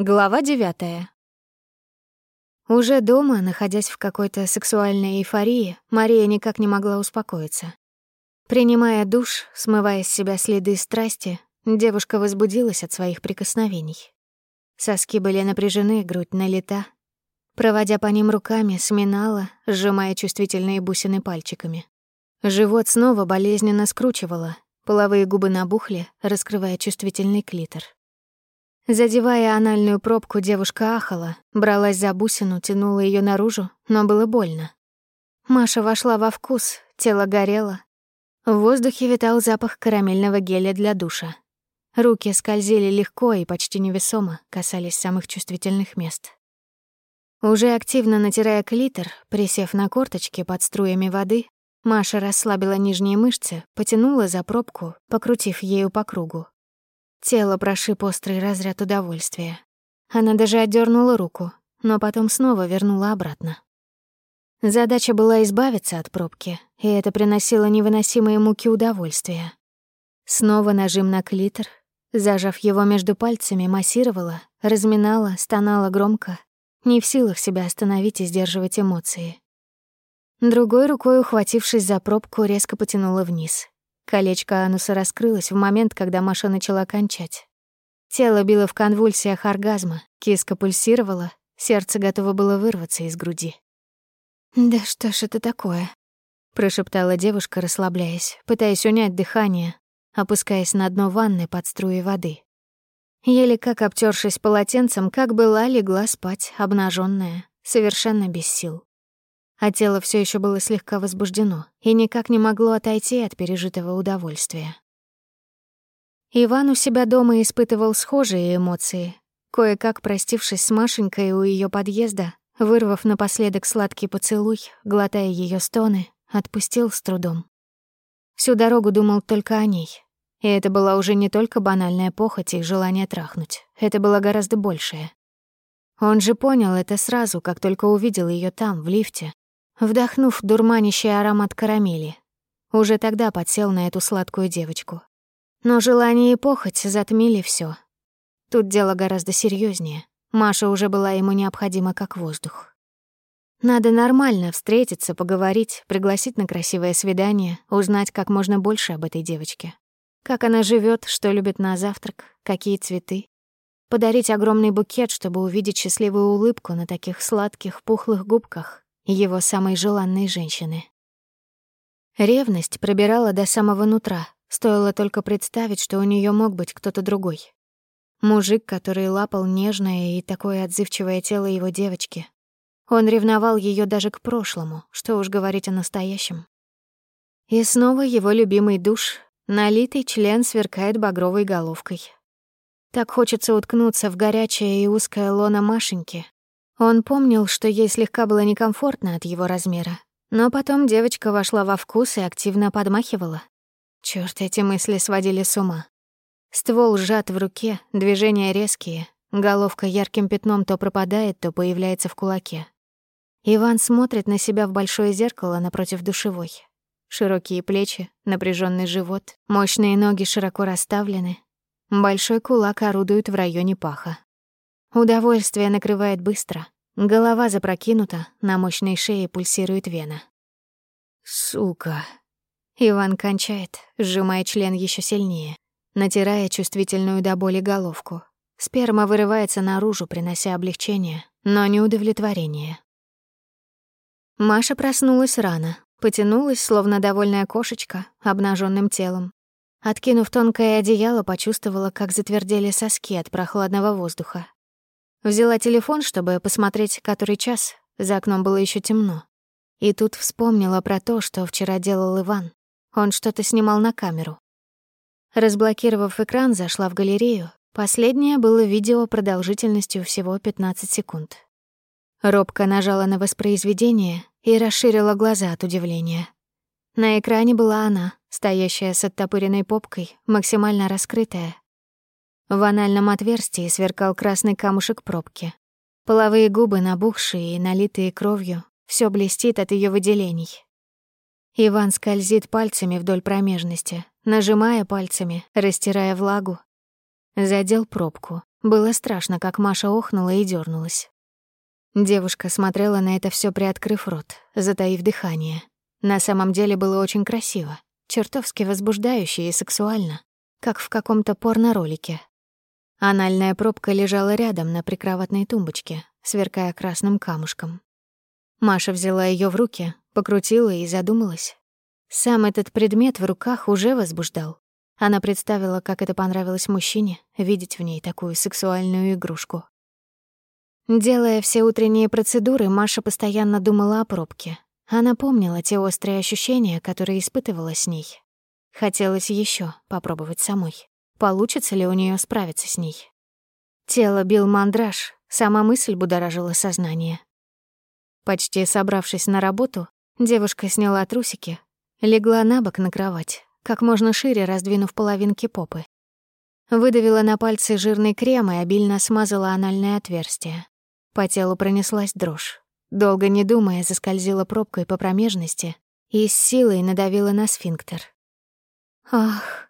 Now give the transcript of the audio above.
Глава девятая. Уже дома, находясь в какой-то сексуальной эйфории, Мария никак не могла успокоиться. Принимая душ, смывая с себя следы страсти, девушка возбудилась от своих прикосновений. Соски были напряжены, грудь налита. Проводя по ним руками, сминала, сжимая чувствительные бусины пальчиками. Живот снова болезненно скручивало, половые губы набухли, раскрывая чувствительный клитор. Задевая анальную пробку, девушка ахала, бралась за бусину, тянула ее наружу, но было больно. Маша вошла во вкус, тело горело. В воздухе витал запах карамельного геля для душа. Руки скользили легко и почти невесомо, касались самых чувствительных мест. Уже активно натирая клитор, присев на корточки под струями воды, Маша расслабила нижние мышцы, потянула за пробку, покрутив ею по кругу. Тело прошиб острый разряд удовольствия. Она даже отдернула руку, но потом снова вернула обратно. Задача была избавиться от пробки, и это приносило невыносимые муки удовольствия. Снова нажим на клитор, зажав его между пальцами, массировала, разминала, стонала громко, не в силах себя остановить и сдерживать эмоции. Другой рукой, ухватившись за пробку, резко потянула вниз. Колечко ануса раскрылось в момент, когда Маша начала кончать. Тело било в конвульсиях оргазма, киска пульсировала, сердце готово было вырваться из груди. «Да что ж это такое?» — прошептала девушка, расслабляясь, пытаясь унять дыхание, опускаясь на дно ванны под струей воды. Еле как обтершись полотенцем, как была, легла спать, обнаженная, совершенно без сил а тело все еще было слегка возбуждено и никак не могло отойти от пережитого удовольствия. Иван у себя дома испытывал схожие эмоции. Кое-как простившись с Машенькой у ее подъезда, вырвав напоследок сладкий поцелуй, глотая ее стоны, отпустил с трудом. Всю дорогу думал только о ней. И это была уже не только банальная похоть и желание трахнуть. Это было гораздо большее. Он же понял это сразу, как только увидел ее там, в лифте, вдохнув дурманящий аромат карамели. Уже тогда подсел на эту сладкую девочку. Но желание и похоть затмили все. Тут дело гораздо серьезнее. Маша уже была ему необходима как воздух. Надо нормально встретиться, поговорить, пригласить на красивое свидание, узнать как можно больше об этой девочке. Как она живет, что любит на завтрак, какие цветы. Подарить огромный букет, чтобы увидеть счастливую улыбку на таких сладких, пухлых губках его самой желанной женщины. Ревность пробирала до самого нутра, стоило только представить, что у нее мог быть кто-то другой. Мужик, который лапал нежное и такое отзывчивое тело его девочки. Он ревновал ее даже к прошлому, что уж говорить о настоящем. И снова его любимый душ, налитый член сверкает багровой головкой. Так хочется уткнуться в горячее и узкое лоно Машеньки, он помнил, что ей слегка было некомфортно от его размера, но потом девочка вошла во вкус и активно подмахивала. Чёрт, эти мысли сводили с ума. Ствол сжат в руке, движения резкие, головка ярким пятном то пропадает, то появляется в кулаке. Иван смотрит на себя в большое зеркало напротив душевой. Широкие плечи, напряженный живот, мощные ноги широко расставлены. Большой кулак орудует в районе паха. Удовольствие накрывает быстро. Голова запрокинута, на мощной шее пульсирует вена. «Сука!» Иван кончает, сжимая член еще сильнее, натирая чувствительную до боли головку. Сперма вырывается наружу, принося облегчение, но не удовлетворение. Маша проснулась рано, потянулась, словно довольная кошечка, обнаженным телом. Откинув тонкое одеяло, почувствовала, как затвердели соски от прохладного воздуха. Взяла телефон, чтобы посмотреть, который час. За окном было еще темно. И тут вспомнила про то, что вчера делал Иван. Он что-то снимал на камеру. Разблокировав экран, зашла в галерею. Последнее было видео продолжительностью всего 15 секунд. Робко нажала на воспроизведение и расширила глаза от удивления. На экране была она, стоящая с оттопыренной попкой, максимально раскрытая, в анальном отверстии сверкал красный камушек пробки. Половые губы, набухшие и налитые кровью, все блестит от ее выделений. Иван скользит пальцами вдоль промежности, нажимая пальцами, растирая влагу. Задел пробку, Было страшно, как Маша охнула и дернулась. Девушка смотрела на это все, приоткрыв рот, затаив дыхание. На самом деле было очень красиво, чертовски возбуждающе и сексуально, как в каком-то порно-ролике. Анальная пробка лежала рядом на прикроватной тумбочке, сверкая красным камушком. Маша взяла ее в руки, покрутила и задумалась. Сам этот предмет в руках уже возбуждал. Она представила, как это понравилось мужчине, видеть в ней такую сексуальную игрушку. Делая все утренние процедуры, Маша постоянно думала о пробке. Она помнила те острые ощущения, которые испытывала с ней. Хотелось еще попробовать самой. Получится ли у нее справиться с ней? Тело бил мандраж, сама мысль будоражила сознание. Почти собравшись на работу, девушка сняла трусики, легла на бок на кровать, как можно шире раздвинув половинки попы. Выдавила на пальцы жирный крем и обильно смазала анальное отверстие. По телу пронеслась дрожь. Долго не думая, заскользила пробкой по промежности и с силой надавила на сфинктер. Ах,